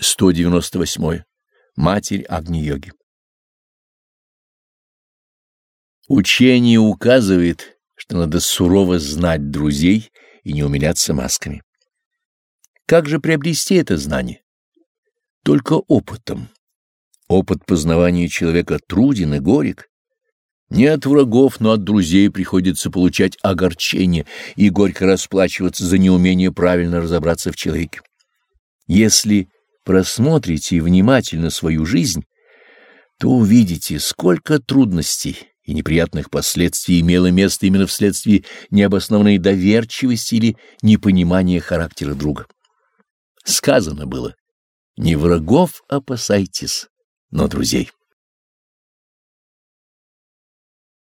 198. Матерь Агни-йоги. Учение указывает, что надо сурово знать друзей и не умиляться масками. Как же приобрести это знание? Только опытом. Опыт познавания человека труден и горек. Не от врагов, но от друзей приходится получать огорчение и горько расплачиваться за неумение правильно разобраться в человеке. Если просмотрите внимательно свою жизнь, то увидите, сколько трудностей и неприятных последствий имело место именно вследствие необоснованной доверчивости или непонимания характера друга. Сказано было, не врагов опасайтесь, но друзей.